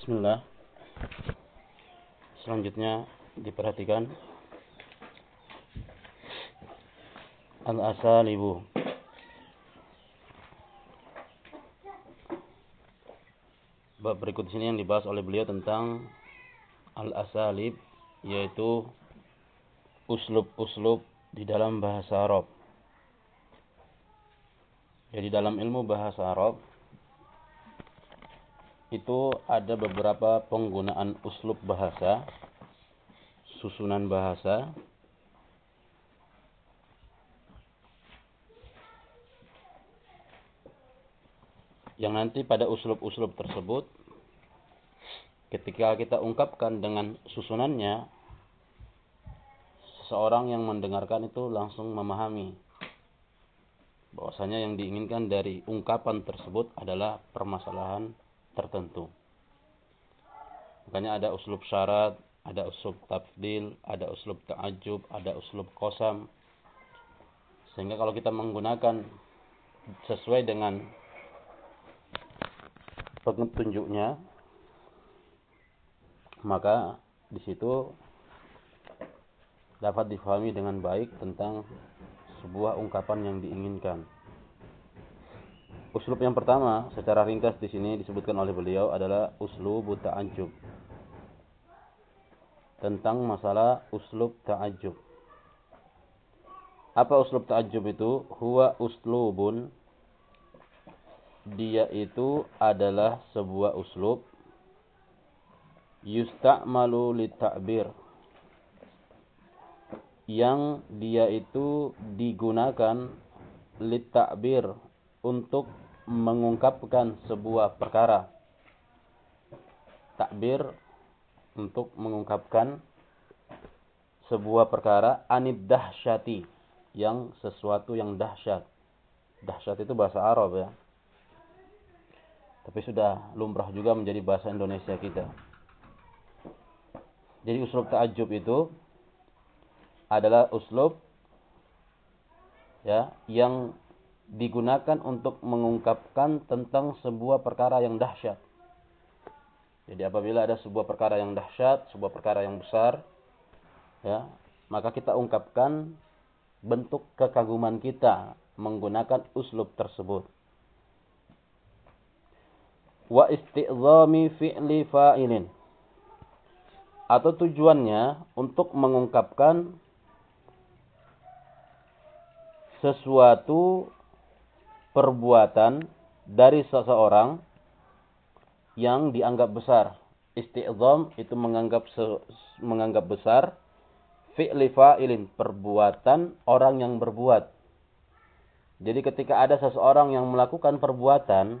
Bismillah. Selanjutnya diperhatikan al-asalibu. Bab berikut sini yang dibahas oleh beliau tentang al-asalib yaitu uslub-uslub di dalam bahasa Arab. Jadi dalam ilmu bahasa Arab itu ada beberapa penggunaan uslub bahasa, susunan bahasa, yang nanti pada uslub-uslub tersebut ketika kita ungkapkan dengan susunannya seseorang yang mendengarkan itu langsung memahami bahwasanya yang diinginkan dari ungkapan tersebut adalah permasalahan tertentu. Makanya ada uslub syarat, ada uslub tafdil, ada uslub ta'ajub, ada uslub kosam. Sehingga kalau kita menggunakan sesuai dengan petunjuknya, maka di situ dapat difahami dengan baik tentang sebuah ungkapan yang diinginkan. Uslub yang pertama secara ringkas di sini disebutkan oleh beliau adalah uslub ta'ajjub. Tentang masalah uslub ta'ajjub. Apa uslub ta'ajjub itu? Huwa uslubun dia itu adalah sebuah uslub yusta'malu litta'bir yang dia itu digunakan litta'bir untuk mengungkapkan sebuah perkara. Takbir untuk mengungkapkan sebuah perkara anid dahsyati yang sesuatu yang dahsyat. Dahsyat itu bahasa Arab ya. Tapi sudah lumrah juga menjadi bahasa Indonesia kita. Jadi uslub ta'ajub itu adalah uslub ya yang digunakan untuk mengungkapkan tentang sebuah perkara yang dahsyat. Jadi apabila ada sebuah perkara yang dahsyat, sebuah perkara yang besar, ya, maka kita ungkapkan bentuk kekaguman kita menggunakan uslub tersebut. Wa isti'zami fi'li fa'ilin. Atau tujuannya untuk mengungkapkan sesuatu perbuatan dari seseorang yang dianggap besar. Isti'zam itu menganggap menganggap besar fi'li fa'ilin, perbuatan orang yang berbuat. Jadi ketika ada seseorang yang melakukan perbuatan,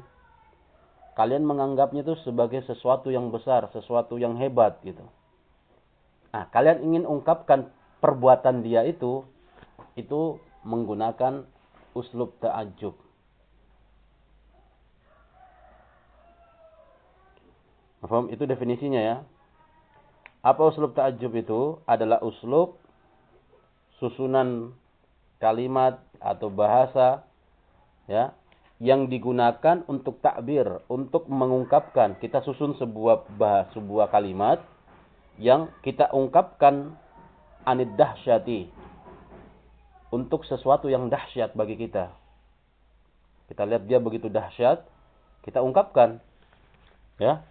kalian menganggapnya itu sebagai sesuatu yang besar, sesuatu yang hebat gitu. Nah, kalian ingin ungkapkan perbuatan dia itu itu menggunakan uslub ta'ajub. Paham? Itu definisinya ya. Apa uslub ta'ajub itu? Adalah uslub susunan kalimat atau bahasa ya yang digunakan untuk takbir, untuk mengungkapkan. Kita susun sebuah bahas, sebuah kalimat yang kita ungkapkan anid dahsyati untuk sesuatu yang dahsyat bagi kita. Kita lihat dia begitu dahsyat, kita ungkapkan. Ya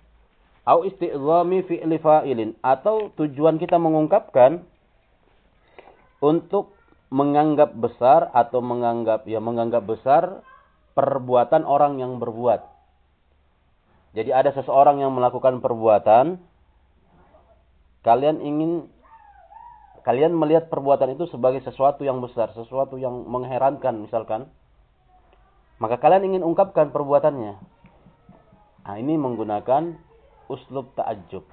au isti'zami fi'li fa'ilin atau tujuan kita mengungkapkan untuk menganggap besar atau menganggap ya menganggap besar perbuatan orang yang berbuat. Jadi ada seseorang yang melakukan perbuatan kalian ingin kalian melihat perbuatan itu sebagai sesuatu yang besar, sesuatu yang mengherankan misalkan. Maka kalian ingin ungkapkan perbuatannya. Nah, ini menggunakan uslub ta'ajub.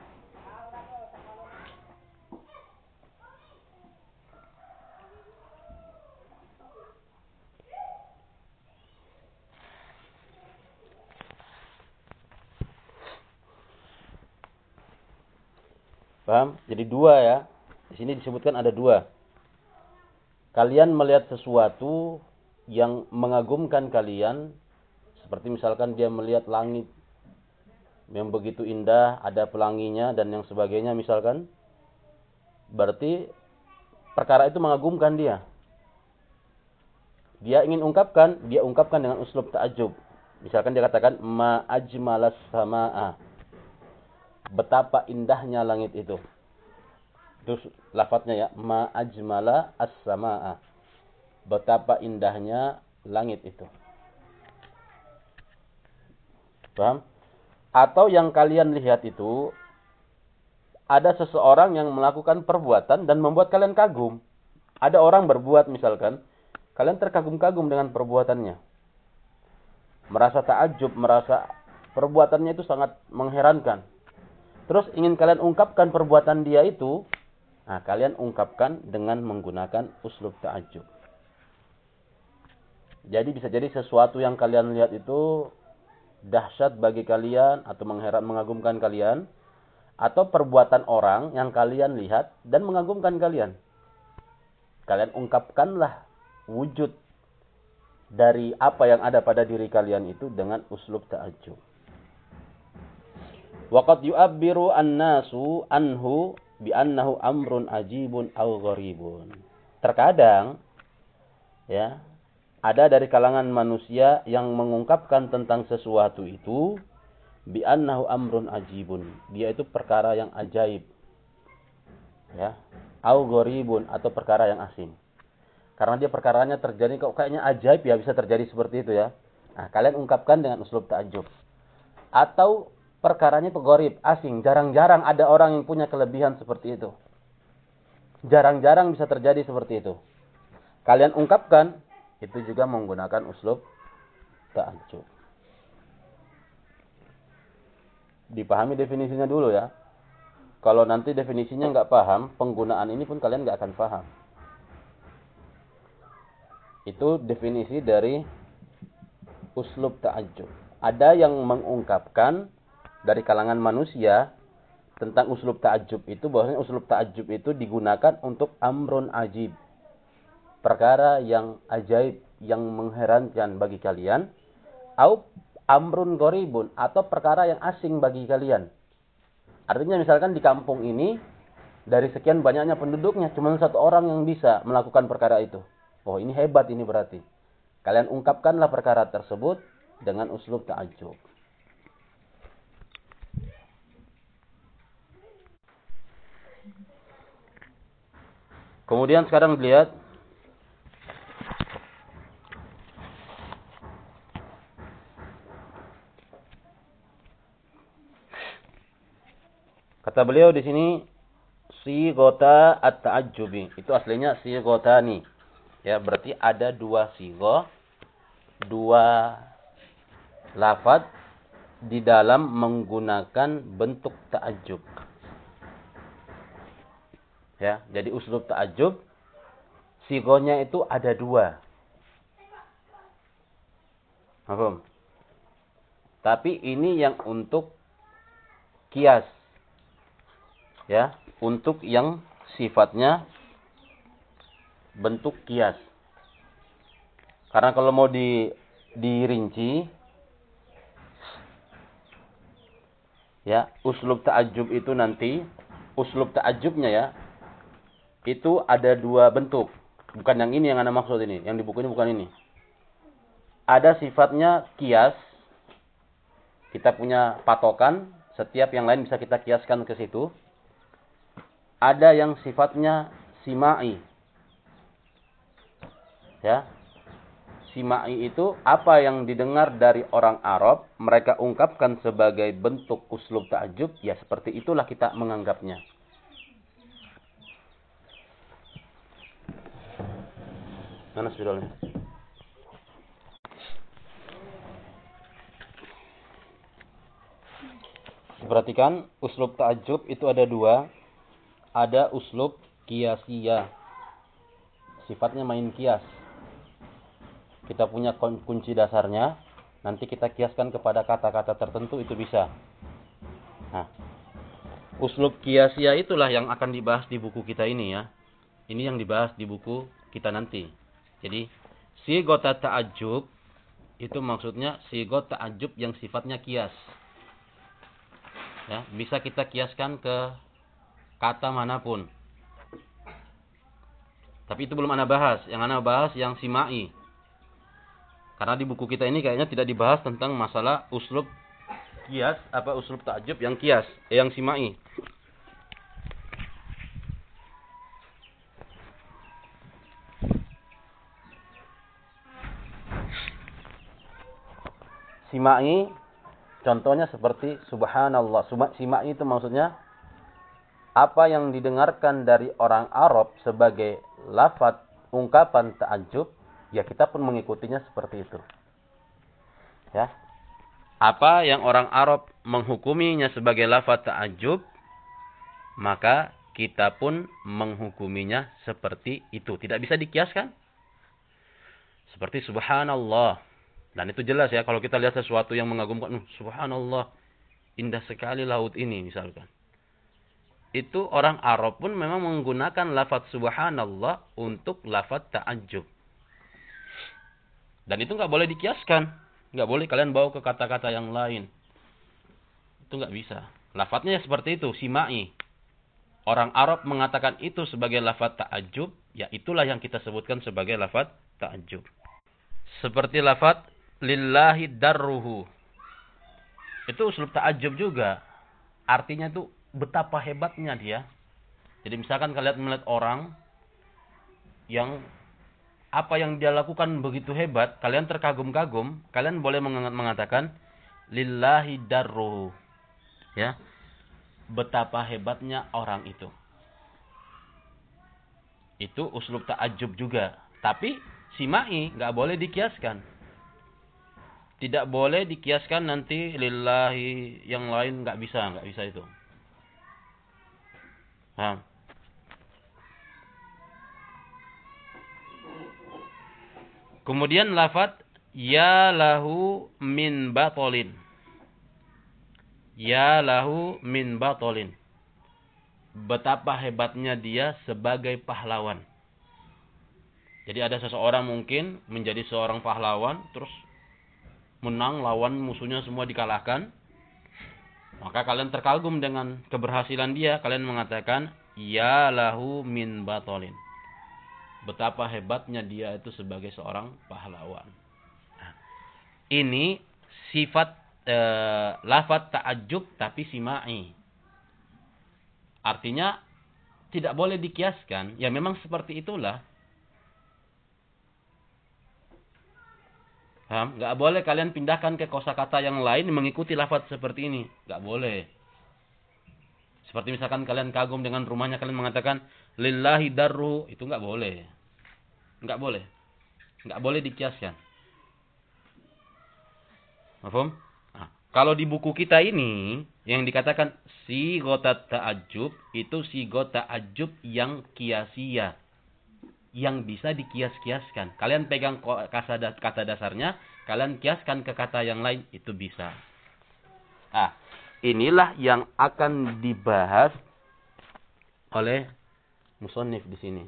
Paham? Jadi dua ya. Di sini disebutkan ada dua. Kalian melihat sesuatu yang mengagumkan kalian. Seperti misalkan dia melihat langit yang begitu indah, ada pelanginya dan yang sebagainya misalkan. Berarti perkara itu mengagumkan dia. Dia ingin ungkapkan, dia ungkapkan dengan uslub ta'ajub. Misalkan dia katakan ma ajmalas sama'a. Betapa indahnya langit itu. Terus lafadznya ya, ma ajmala as-sama'a. Betapa indahnya langit itu. Paham? Atau yang kalian lihat itu ada seseorang yang melakukan perbuatan dan membuat kalian kagum. Ada orang berbuat misalkan, kalian terkagum-kagum dengan perbuatannya. Merasa takjub, merasa perbuatannya itu sangat mengherankan. Terus ingin kalian ungkapkan perbuatan dia itu, nah kalian ungkapkan dengan menggunakan uslub ta'ajub. Jadi bisa jadi sesuatu yang kalian lihat itu dahsyat bagi kalian atau mengheran mengagumkan kalian atau perbuatan orang yang kalian lihat dan mengagumkan kalian. Kalian ungkapkanlah wujud dari apa yang ada pada diri kalian itu dengan uslub ta'ajub. Waqad yu'abbiru an-nasu anhu bi annahu amrun ajibun aw gharibun. Terkadang ya, ada dari kalangan manusia yang mengungkapkan tentang sesuatu itu bi annahu amrun ajibun. Dia itu perkara yang ajaib. Ya, au gharibun atau perkara yang asing. Karena dia perkaranya terjadi kok kayaknya ajaib ya bisa terjadi seperti itu ya. Nah, kalian ungkapkan dengan uslub ta'ajub. Atau perkaranya itu asing, jarang-jarang ada orang yang punya kelebihan seperti itu. Jarang-jarang bisa terjadi seperti itu. Kalian ungkapkan itu juga menggunakan uslub ta'ajub. Dipahami definisinya dulu ya. Kalau nanti definisinya nggak paham, penggunaan ini pun kalian nggak akan paham. Itu definisi dari uslub ta'ajub. Ada yang mengungkapkan dari kalangan manusia tentang uslub ta'ajub itu bahwasanya uslub ta'ajub itu digunakan untuk amrun ajib perkara yang ajaib yang mengherankan bagi kalian au amrun goribun atau perkara yang asing bagi kalian. Artinya misalkan di kampung ini dari sekian banyaknya penduduknya cuma satu orang yang bisa melakukan perkara itu. Oh, ini hebat ini berarti. Kalian ungkapkanlah perkara tersebut dengan uslub ta'ajub. Kemudian sekarang dilihat Kata beliau di sini si gota at-ta'ajjubi. Itu aslinya si nih. Ya, berarti ada dua sigo, dua lafad di dalam menggunakan bentuk ta'ajjub. Ya, jadi uslub ta'ajjub sigonya itu ada dua. Paham? Tapi ini yang untuk kias ya untuk yang sifatnya bentuk kias. Karena kalau mau di dirinci ya, uslub ta'ajub itu nanti uslub ta'ajubnya ya itu ada dua bentuk. Bukan yang ini yang Anda maksud ini, yang di buku ini bukan ini. Ada sifatnya kias. Kita punya patokan, setiap yang lain bisa kita kiaskan ke situ ada yang sifatnya simai. Ya. Simai itu apa yang didengar dari orang Arab, mereka ungkapkan sebagai bentuk uslub ta'jub, ya seperti itulah kita menganggapnya. Mana spiralnya? Perhatikan, uslub ta'jub itu ada dua ada uslub kiasia. Sifatnya main kias. Kita punya kunci dasarnya, nanti kita kiaskan kepada kata-kata tertentu itu bisa. Nah, uslub kiasia itulah yang akan dibahas di buku kita ini ya. Ini yang dibahas di buku kita nanti. Jadi, si gota ta'ajub itu maksudnya si gota ta'ajub yang sifatnya kias. Ya, bisa kita kiaskan ke kata mana pun. Tapi itu belum ana bahas. Yang ana bahas yang simai. Karena di buku kita ini kayaknya tidak dibahas tentang masalah uslub kias apa uslub takjub yang kias, eh, yang simai. Simai contohnya seperti subhanallah. Simai itu maksudnya apa yang didengarkan dari orang Arab sebagai lafaz ungkapan takjub, ya kita pun mengikutinya seperti itu. Ya. Apa yang orang Arab menghukuminya sebagai lafaz takjub, maka kita pun menghukuminya seperti itu. Tidak bisa dikiaskan. Seperti subhanallah. Dan itu jelas ya kalau kita lihat sesuatu yang mengagumkan, subhanallah, indah sekali laut ini misalkan. Itu orang Arab pun memang menggunakan lafaz subhanallah untuk lafaz ta'ajub. Dan itu nggak boleh dikiaskan. nggak boleh kalian bawa ke kata-kata yang lain. Itu nggak bisa. Lafadznya seperti itu, simai. Orang Arab mengatakan itu sebagai lafaz ta'ajub, ya itulah yang kita sebutkan sebagai lafaz ta'ajub. Seperti lafaz lillahi darruhu. Itu uslub ta'ajub juga. Artinya itu betapa hebatnya dia. Jadi misalkan kalian melihat orang yang apa yang dia lakukan begitu hebat, kalian terkagum-kagum, kalian boleh mengatakan lillahi darruhu. Ya. Betapa hebatnya orang itu. Itu uslub ta'ajub juga. Tapi simai nggak boleh dikiaskan tidak boleh dikiaskan nanti lillahi yang lain nggak bisa nggak bisa itu ha. kemudian lafat ya lahu min batolin. Ya lahu min batolin. Betapa hebatnya dia sebagai pahlawan. Jadi ada seseorang mungkin menjadi seorang pahlawan terus menang lawan musuhnya semua dikalahkan, maka kalian terkagum dengan keberhasilan dia. Kalian mengatakan, Ya lahu min batolin. Betapa hebatnya dia itu sebagai seorang pahlawan. Nah, ini sifat e, lafat ta'ajub tapi simai. Artinya tidak boleh dikiaskan. Ya memang seperti itulah Paham? Gak boleh kalian pindahkan ke kosakata yang lain mengikuti lafaz seperti ini. Gak boleh. Seperti misalkan kalian kagum dengan rumahnya kalian mengatakan lillahi darru itu gak boleh. Gak boleh. Gak boleh dikiaskan. Paham? Nah, kalau di buku kita ini yang dikatakan si gota ta'ajub itu si gota ta'ajub yang kiasia yang bisa dikias-kiaskan. Kalian pegang kata dasarnya, kalian kiaskan ke kata yang lain, itu bisa. Ah, inilah yang akan dibahas oleh musonif di sini.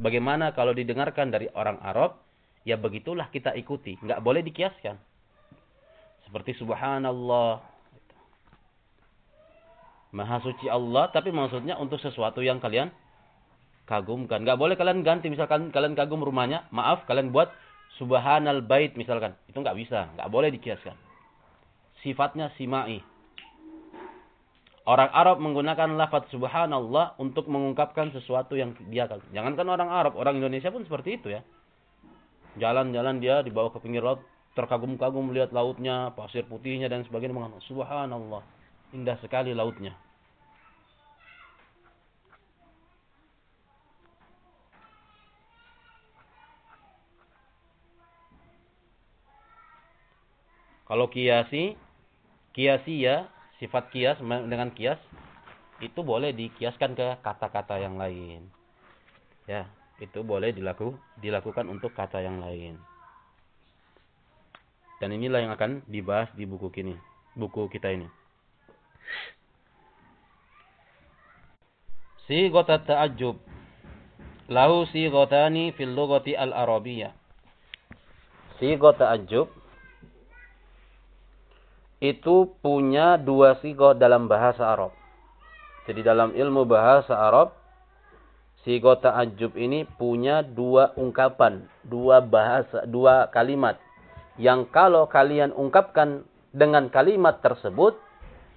Bagaimana kalau didengarkan dari orang Arab ya begitulah kita ikuti. Nggak boleh dikiaskan. Seperti subhanallah. Maha suci Allah, tapi maksudnya untuk sesuatu yang kalian kagumkan. Nggak boleh kalian ganti, misalkan kalian kagum rumahnya, maaf kalian buat subhanal bait misalkan. Itu nggak bisa, nggak boleh dikiaskan. Sifatnya simai. Orang Arab menggunakan lafaz subhanallah untuk mengungkapkan sesuatu yang dia kagum. Jangankan orang Arab, orang Indonesia pun seperti itu ya. Jalan-jalan dia dibawa ke pinggir laut, terkagum-kagum melihat lautnya, pasir putihnya dan sebagainya mengatakan subhanallah, indah sekali lautnya. Kalau kiasi, kiasi ya, sifat kias dengan kias itu boleh dikiaskan ke kata-kata yang lain. Ya itu boleh dilaku, dilakukan untuk kata yang lain. Dan inilah yang akan dibahas di buku kini, buku kita ini. Sigota ta'ajjub. Lahu sigotani fil lugati al-arabiyah. Sigota ta'ajjub itu punya dua sigo dalam bahasa Arab. Jadi dalam ilmu bahasa Arab, sigo ta'ajjub ini punya dua ungkapan, dua bahasa, dua kalimat. Yang kalau kalian ungkapkan dengan kalimat tersebut,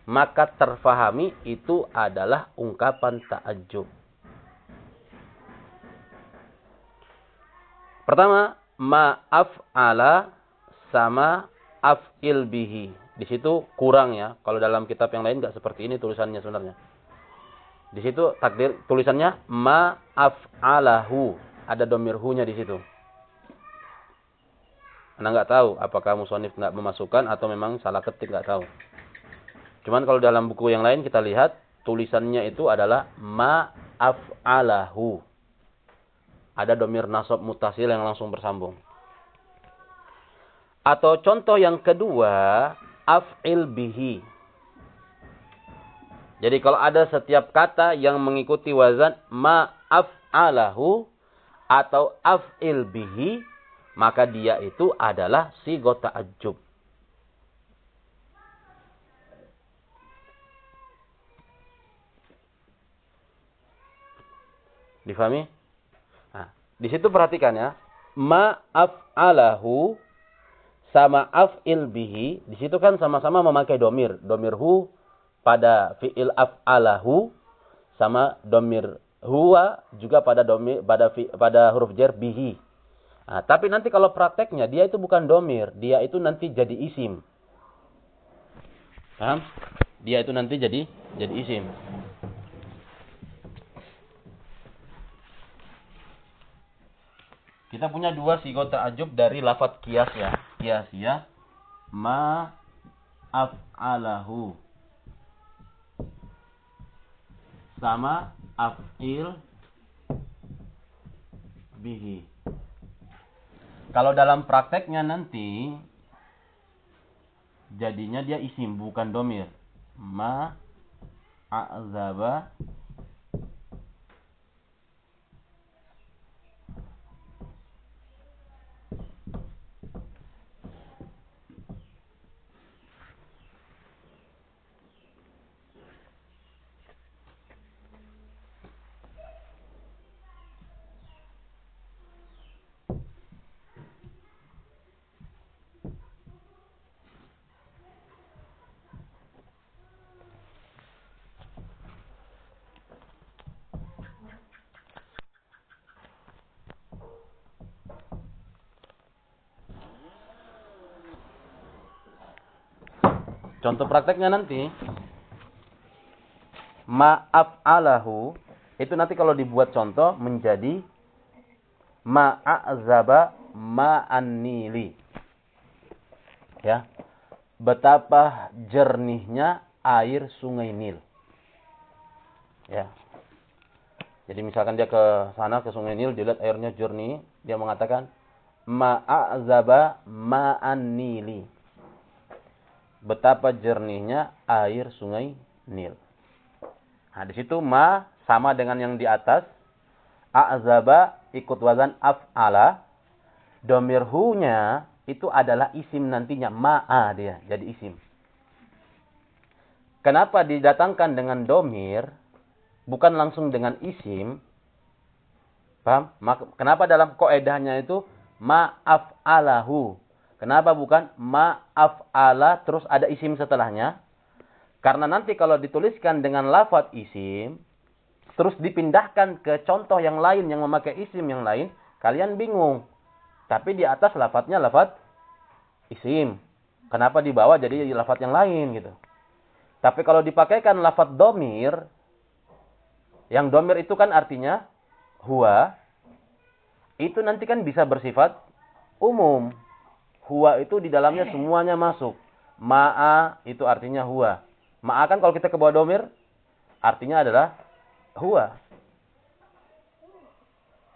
maka terfahami itu adalah ungkapan ta'ajub. Pertama, ma'af ala sama af'il bihi. Di situ kurang ya. Kalau dalam kitab yang lain nggak seperti ini tulisannya sebenarnya. Di situ takdir tulisannya ma'af alahu. Ada domir hu-nya di situ. Anda nggak tahu apakah musonif nggak memasukkan atau memang salah ketik nggak tahu. Cuman kalau dalam buku yang lain kita lihat tulisannya itu adalah ma'af'alahu. Ada domir nasab mutasil yang langsung bersambung. Atau contoh yang kedua, af'il bihi. Jadi kalau ada setiap kata yang mengikuti wazan ma'af'alahu atau af'il bihi, maka dia itu adalah sigota ajub. Difahami? Nah, di situ perhatikan ya. Ma'af'alahu sama af'il bihi. Di situ kan sama-sama memakai domir. Domir hu pada fi'il af'alahu. Sama domir huwa juga pada domir pada fi, pada huruf jar bihi. Nah, tapi nanti kalau prakteknya dia itu bukan domir, dia itu nanti jadi isim. Paham? Dia itu nanti jadi jadi isim. Kita punya dua sigot ta'ajub dari lafat kias ya. Kias ya. Ma af'alahu. Sama af'il bihi. Kalau dalam prakteknya nanti jadinya dia isim bukan domir. Ma a'zaba Contoh prakteknya nanti maaf alahu itu nanti kalau dibuat contoh menjadi ma'azaba ma'annili. Ya. Betapa jernihnya air sungai Nil. Ya. Jadi misalkan dia ke sana ke sungai Nil, dilihat airnya jernih, dia mengatakan ma'azaba ma'annili betapa jernihnya air sungai Nil. Nah, di situ ma sama dengan yang di atas. A'zaba ikut wazan af'ala. Domir hu-nya itu adalah isim nantinya. Ma'a dia jadi isim. Kenapa didatangkan dengan domir? Bukan langsung dengan isim. Paham? Kenapa dalam koedahnya itu ma'af'alahu. Kenapa bukan maaf ala terus ada isim setelahnya? Karena nanti kalau dituliskan dengan lafat isim, terus dipindahkan ke contoh yang lain yang memakai isim yang lain, kalian bingung. Tapi di atas lafadznya lafat isim. Kenapa dibawa jadi lafat yang lain gitu. Tapi kalau dipakaikan lafat domir, yang domir itu kan artinya huwa, itu nanti kan bisa bersifat umum. Huwa itu di dalamnya semuanya masuk. Ma'a itu artinya huwa. Ma'a kan kalau kita ke bawah domir, artinya adalah huwa.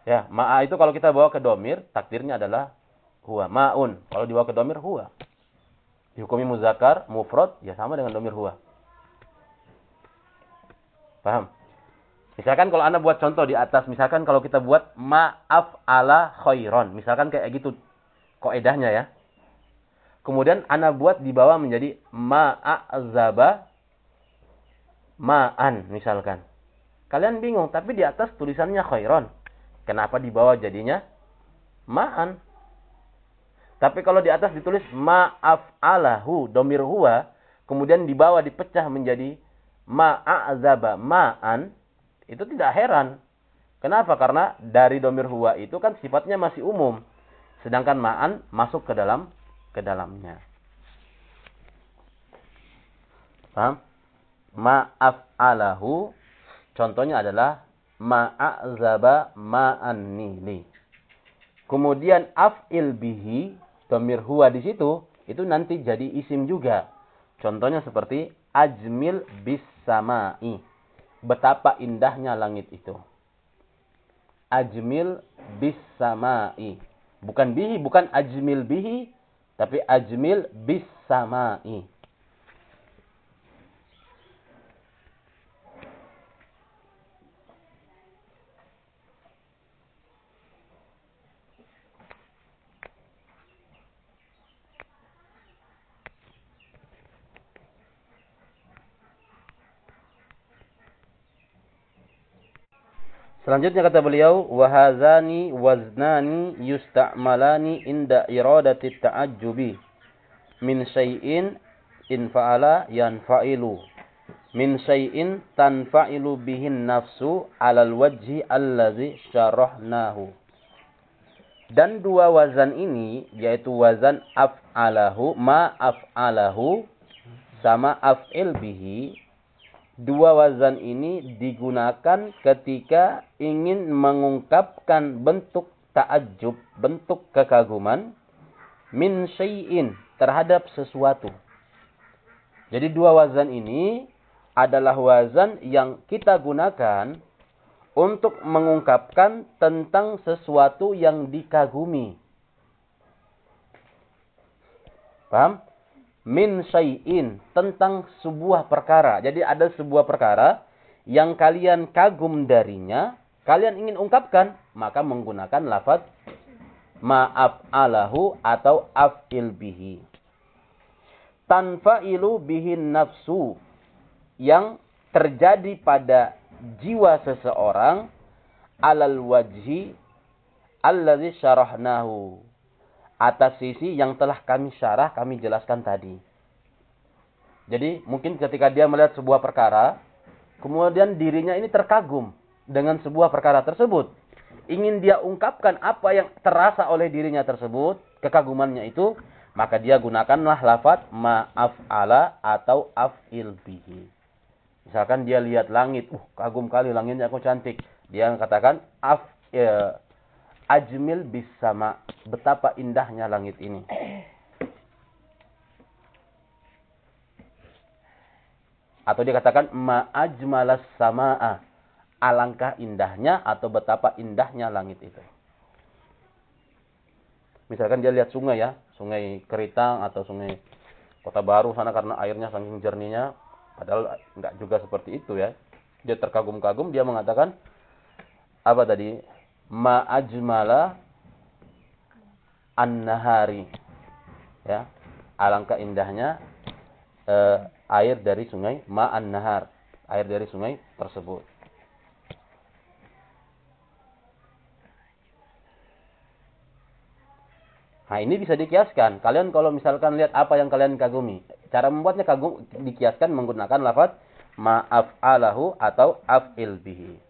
Ya, ma'a itu kalau kita bawa ke domir, takdirnya adalah huwa. Ma'un. Kalau dibawa ke domir, huwa. Dihukumi muzakar, mufrad, ya sama dengan domir huwa. Paham? Misalkan kalau Anda buat contoh di atas, misalkan kalau kita buat maaf ala khairon. Misalkan kayak gitu koedahnya ya. Kemudian Anda buat di bawah menjadi ma'azaba ma'an misalkan. Kalian bingung, tapi di atas tulisannya khairon. Kenapa di bawah jadinya ma'an? Tapi kalau di atas ditulis maaf alahu domir huwa, kemudian di bawah dipecah menjadi ma'azaba ma'an, itu tidak heran. Kenapa? Karena dari domir huwa itu kan sifatnya masih umum. Sedangkan ma'an masuk ke dalam ke dalamnya. Paham? Ma'af alahu contohnya adalah ma'azaba ma'an. Kemudian af'il bihi domir huwa di situ itu nanti jadi isim juga. Contohnya seperti ajmil bis samai betapa indahnya langit itu. Ajmil bis samai. Bukan bihi, bukan ajmil bihi, tapi ajmil bis samai. Selanjutnya kata beliau, wahazani waznani yusta'malani inda iradati ta'ajjubi min syai'in in fa'ala yanfa'ilu min syai'in tanfa'ilu bihin nafsu alal wajhi allazi syarahnahu. Dan dua wazan ini yaitu wazan af'alahu ma af'alahu sama af'il bihi dua wazan ini digunakan ketika ingin mengungkapkan bentuk ta'ajub, bentuk kekaguman min syai'in terhadap sesuatu. Jadi dua wazan ini adalah wazan yang kita gunakan untuk mengungkapkan tentang sesuatu yang dikagumi. Paham? Min syai'in tentang sebuah perkara. Jadi ada sebuah perkara yang kalian kagum darinya, kalian ingin ungkapkan, maka menggunakan lafaz ma'af alahu atau af'il bihi. Tanfa'ilu bihin nafsu yang terjadi pada jiwa seseorang alal wajhi alladhi syarahnahu atas sisi yang telah kami syarah, kami jelaskan tadi. Jadi mungkin ketika dia melihat sebuah perkara, kemudian dirinya ini terkagum dengan sebuah perkara tersebut. Ingin dia ungkapkan apa yang terasa oleh dirinya tersebut, kekagumannya itu, maka dia gunakanlah lafat ma'af ala atau af'il bihi. Misalkan dia lihat langit, uh kagum kali langitnya aku cantik. Dia katakan af ya, ajmil bisama. Betapa indahnya langit ini. Atau dia katakan ma'ajmalas sama'a. Alangkah indahnya atau betapa indahnya langit itu. Misalkan dia lihat sungai ya. Sungai Keritang atau sungai Kota Baru sana karena airnya saking jernihnya. Padahal enggak juga seperti itu ya. Dia terkagum-kagum. Dia mengatakan apa tadi? Ma ajmala an-nahari. Ya. Alangkah indahnya eh, air dari sungai ma'an nahar, air dari sungai tersebut. Nah ini bisa dikiaskan. Kalian kalau misalkan lihat apa yang kalian kagumi. Cara membuatnya kagum dikiaskan menggunakan lafaz ma'af alahu atau af'il bihi.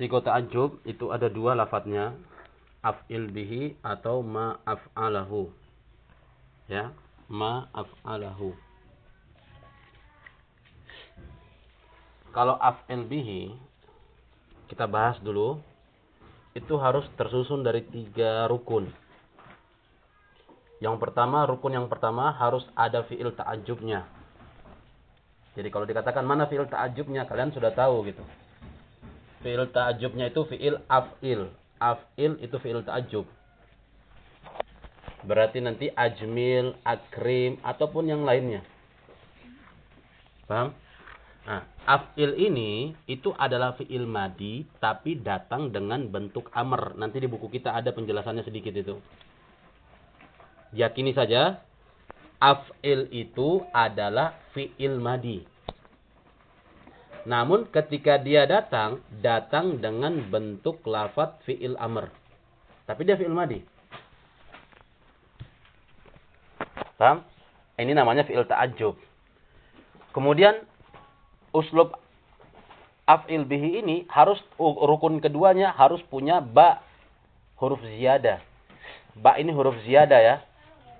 Siko ta'ajub itu ada dua lafadznya. Af'il bihi atau ma'af'alahu. Ya, ma'af'alahu. Kalau af'il bihi, kita bahas dulu. Itu harus tersusun dari tiga rukun. Yang pertama, rukun yang pertama harus ada fi'il ta'ajubnya. Jadi kalau dikatakan mana fi'il ta'ajubnya, kalian sudah tahu gitu. Fi'il ta'ajubnya itu fi'il af'il. Af'il itu fi'il ta'ajub. Berarti nanti ajmil, akrim, ataupun yang lainnya. Paham? Nah, af'il ini itu adalah fi'il madi tapi datang dengan bentuk amr. Nanti di buku kita ada penjelasannya sedikit itu. Yakini saja af'il itu adalah fi'il madi. Namun ketika dia datang, datang dengan bentuk lafat fi'il amr. Tapi dia fi'il madi. Paham? Ini namanya fi'il ta'ajub. Kemudian uslub af'il bihi ini harus rukun keduanya harus punya ba huruf ziyada. Ba ini huruf ziyada ya.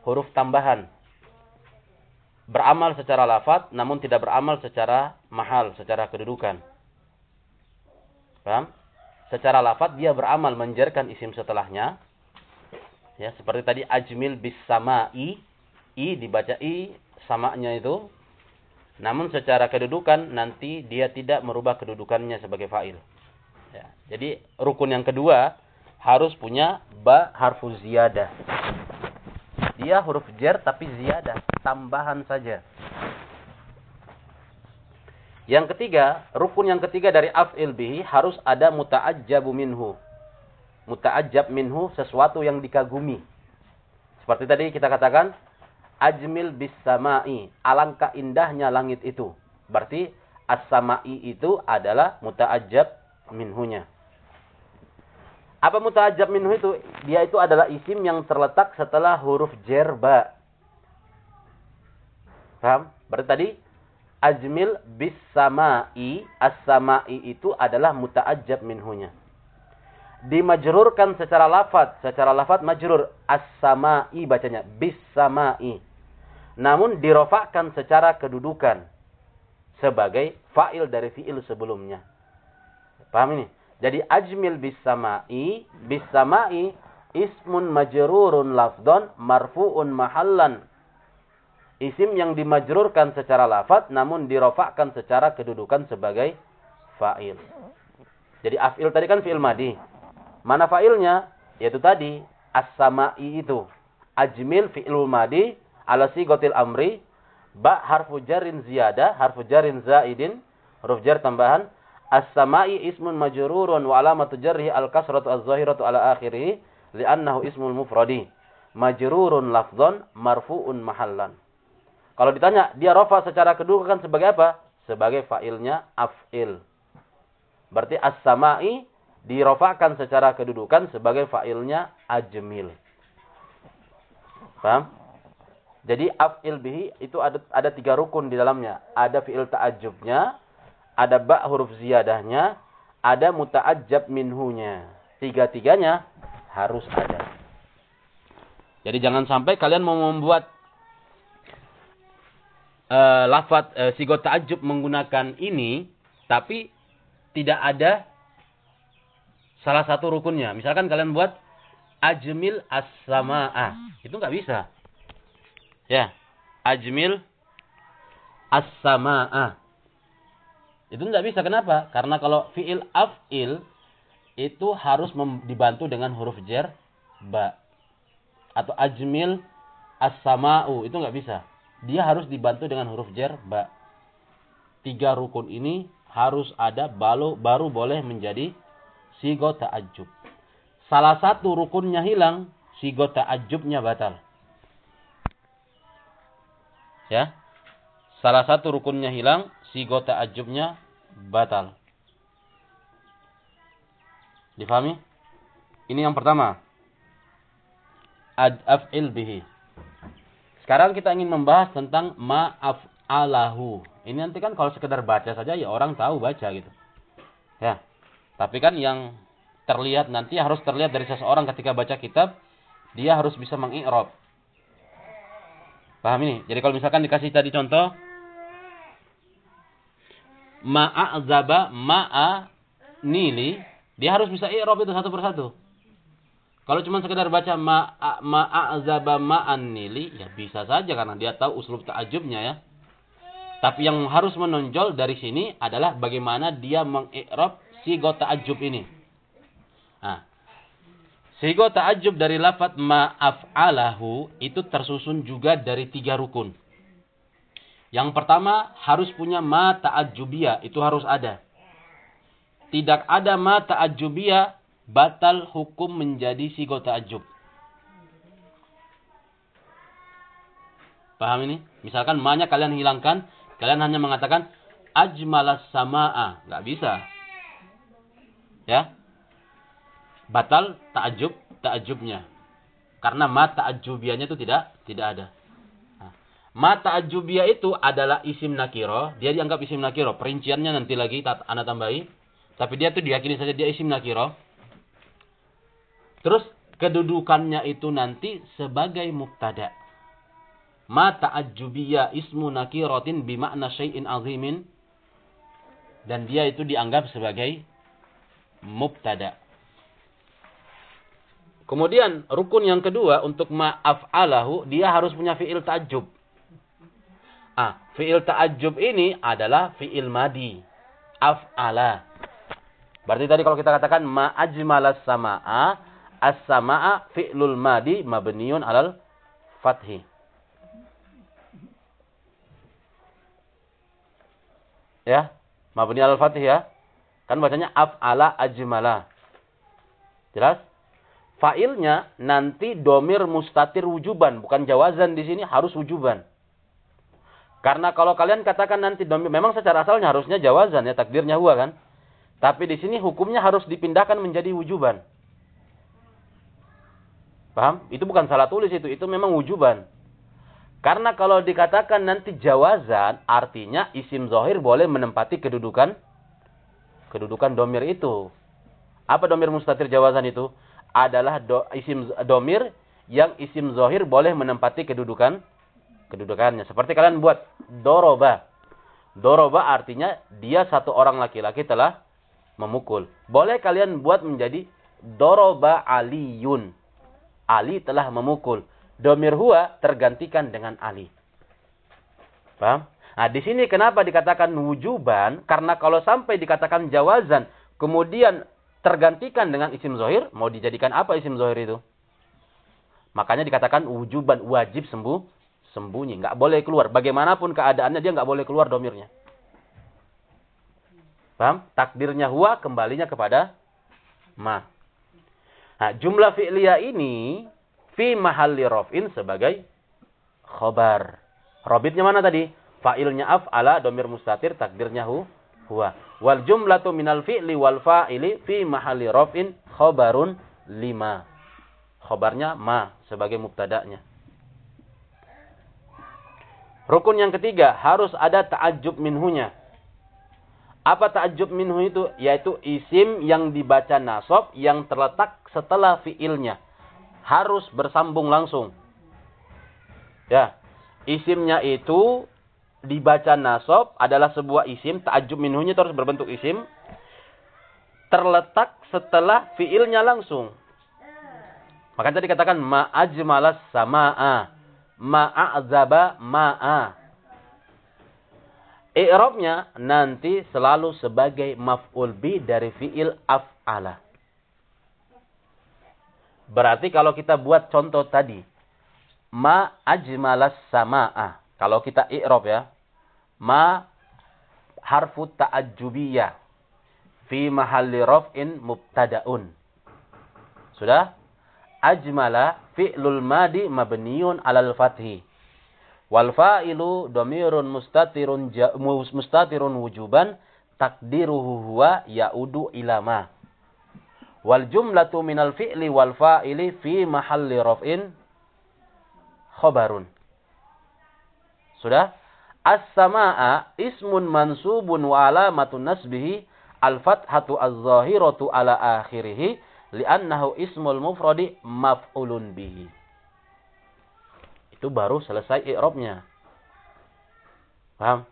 Huruf tambahan. Beramal secara lafat namun tidak beramal secara mahal, secara kedudukan. Paham? Secara lafat dia beramal menjerkan isim setelahnya. Ya, seperti tadi ajmil bis sama'i, i dibaca i samanya itu namun secara kedudukan nanti dia tidak merubah kedudukannya sebagai fa'il. Ya. Jadi rukun yang kedua harus punya ba harfu ziyadah. Dia huruf jar tapi ziyadah, tambahan saja. Yang ketiga, rukun yang ketiga dari af'il bihi harus ada muta'ajjabu minhu. Muta'ajjab minhu sesuatu yang dikagumi. Seperti tadi kita katakan, ajmil bis sama'i. Alangkah indahnya langit itu. Berarti as-sama'i itu adalah muta'ajab minhunya. Apa muta'ajab minhu itu? Dia itu adalah isim yang terletak setelah huruf jerba. Paham? Berarti tadi ajmil bis sama'i, as-sama'i itu adalah muta'ajab minhunya. Dimajrurkan secara lafad, secara lafad majrur as-sama'i bacanya bis sama'i namun dirofakkan secara kedudukan sebagai fa'il dari fi'il sebelumnya. Paham ini? Jadi ajmil bis sama'i, bis sama'i ismun majrurun lafdon marfu'un mahallan. Isim yang dimajrurkan secara lafad namun dirofakkan secara kedudukan sebagai fa'il. Jadi af'il tadi kan fi'il madi. Mana fa'ilnya? Yaitu tadi as-sama'i itu. Ajmil fi'il madi ala sigotil amri ba harfu jarin ziyada harfu jarin zaidin huruf tambahan as-sama'i ismun majrurun wa alamatu jarhi al-kasratu az-zahiratu ala akhirih li'annahu ismul mufradi. Majrurun lafdhan marfu'un mahallan. Kalau ditanya dia rafa secara kedudukan sebagai apa? Sebagai fa'ilnya af'il. Berarti as-sama'i dirofakan secara kedudukan sebagai fa'ilnya ajmil. Paham? Jadi af'il bihi itu ada ada tiga rukun di dalamnya. Ada fi'il ta'ajjubnya, ada ba huruf ziyadahnya, ada muta'ajjab minhunya. Tiga-tiganya harus ada. Jadi jangan sampai kalian mau membuat uh, lafat uh, sigot ta'ajjub menggunakan ini tapi tidak ada salah satu rukunnya. Misalkan kalian buat ajmil as-sama'ah. Itu nggak bisa. Ya. Ajmil as-sama'a. Itu tidak bisa. Kenapa? Karena kalau fi'il af'il itu harus dibantu dengan huruf jer ba. Atau ajmil as-sama'u. Itu nggak bisa. Dia harus dibantu dengan huruf jer ba. Tiga rukun ini harus ada baru, baru boleh menjadi sigo ta'ajub. Salah satu rukunnya hilang, sigo ta'ajubnya batal. Ya. Salah satu rukunnya hilang, sigo ta'ajubnya batal. Difahami? Ini yang pertama. Ad af'il bihi. Sekarang kita ingin membahas tentang ma'af'alahu. Ini nanti kan kalau sekedar baca saja ya orang tahu baca gitu. Ya. Tapi kan yang terlihat nanti harus terlihat dari seseorang ketika baca kitab, dia harus bisa mengi'rab. Paham ini? Jadi kalau misalkan dikasih tadi contoh ma'azaba ma'a nili, dia harus bisa i'rab itu satu persatu. Kalau cuma sekedar baca ma'azaba ma'an nili, ya bisa saja karena dia tahu uslub ta'ajubnya ya. Tapi yang harus menonjol dari sini adalah bagaimana dia mengi'rab sigo ta'ajub ini. Nah, Sigo ta'ajub dari lafat ma'af'alahu itu tersusun juga dari tiga rukun. Yang pertama harus punya ma ta'ajjubiyah, itu harus ada. Tidak ada ma ta'ajjubiyah, batal hukum menjadi sigo ta'ajjub. Paham ini? Misalkan ma-nya kalian hilangkan, kalian hanya mengatakan ajmalas sama'a, nggak bisa. Ya. Batal ta'ajjub, ta'ajjubnya. Karena ma ta'ajjubiyahnya itu tidak tidak ada. Nah, ma ta'ajjubiyah itu adalah isim nakiro. Dia dianggap isim nakiro. Perinciannya nanti lagi anak tambahi. Tapi dia tuh diyakini saja dia isim nakiro. Terus kedudukannya itu nanti sebagai mubtada. Ma ta'ajjubiyah ismu nakirotin bimakna syai'in azimin. Dan dia itu dianggap sebagai mubtada. Kemudian rukun yang kedua untuk ma'af'alahu dia harus punya fi'il ta'ajjub. Ah, fi'il ta'ajjub ini adalah fi'il madi. Af'ala. Berarti tadi kalau kita katakan ma'ajmalas sama'a, as-sama'a fi'lul madi mabniun alal fathi. Ya, mabni alal fathi ya. Kan bacanya af'ala ajmala. Jelas? Failnya nanti domir mustatir wujuban, bukan jawazan di sini harus wujuban. Karena kalau kalian katakan nanti memang secara asalnya harusnya jawazan ya takdirnya huwa kan. Tapi di sini hukumnya harus dipindahkan menjadi wujuban. Paham? Itu bukan salah tulis itu, itu memang wujuban. Karena kalau dikatakan nanti jawazan, artinya isim zohir boleh menempati kedudukan kedudukan domir itu. Apa domir mustatir jawazan itu? adalah do, isim domir yang isim zohir boleh menempati kedudukan kedudukannya. Seperti kalian buat doroba. Doroba artinya dia satu orang laki-laki telah memukul. Boleh kalian buat menjadi doroba aliyun. Ali telah memukul. Domir huwa tergantikan dengan Ali. Paham? Nah, di sini kenapa dikatakan wujuban? Karena kalau sampai dikatakan jawazan, kemudian tergantikan dengan isim zohir, mau dijadikan apa isim zohir itu? Makanya dikatakan wujuban wajib sembuh sembunyi, nggak boleh keluar. Bagaimanapun keadaannya dia nggak boleh keluar domirnya. Paham? Takdirnya huwa kembalinya kepada ma. Nah, jumlah fi'liyah ini fi mahalli rof'in sebagai khobar. Robitnya mana tadi? Fa'ilnya af'ala domir mustatir takdirnya hu huwa. Wal jumlatu minal fi'li wal fa'ili fi mahalli raf'in khabarun lima. Khabarnya ma sebagai mubtada'nya. Rukun yang ketiga harus ada ta'ajjub minhunya. Apa ta'ajjub minhu itu? Yaitu isim yang dibaca nasab yang terletak setelah fi'ilnya. Harus bersambung langsung. Ya. Isimnya itu dibaca nasab adalah sebuah isim, ta'ajub minhunya terus berbentuk isim, terletak setelah fiilnya langsung. Maka tadi katakan ma'ajmalas sama'a, ma'azaba ma'a. I'rabnya nanti selalu sebagai maf'ul bi dari fiil af'ala. Berarti kalau kita buat contoh tadi, ma ajmalas sama'a. Kalau kita i'rab ya, ma harfu ta'ajjubiyah fi mahalli raf'in mubtada'un. Sudah? Ajmala fi'lul madi mabniun 'alal fathi. Wal fa'ilu dhamirun mustatirun mustatirun wujuban takdiruhu huwa ya'udu ila ma. Wal jumlatu minal fi'li wal fa'ili fi mahalli raf'in khabarun. Sudah? As-sama'a ismun mansubun wa alamatun nasbihi al-fathatu az-zahiratu ala akhirih li'annahu ismul mufradi maf'ulun bihi. Itu baru selesai i'rabnya. Paham?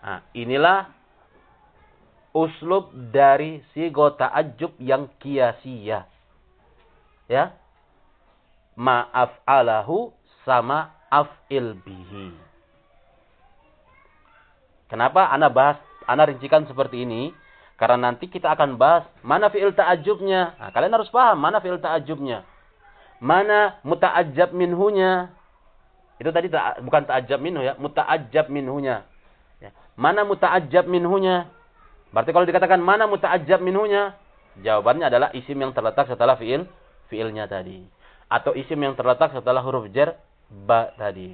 Nah, inilah uslub dari sigo ta'ajjub yang kiasiyah. Ya. Ma'af'alahu sama af'il bihi. Kenapa Anda bahas, Anda rincikan seperti ini? Karena nanti kita akan bahas mana fi'il ta'ajubnya. Nah, kalian harus paham mana fi'il ta'ajubnya. Mana muta'ajab minhunya. Itu tadi ta bukan ta'ajjab minhu ya, muta'ajjab minhunya. Ya. Mana muta'ajjab minhunya? Berarti kalau dikatakan mana muta'ajjab minhunya? Jawabannya adalah isim yang terletak setelah fiil fiilnya tadi. Atau isim yang terletak setelah huruf jar ba tadi.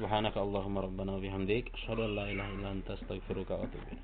سبحانك اللهم ربنا وبحمدك أشهد أن لا إله إلا أنت أستغفرك وأتوب إليك.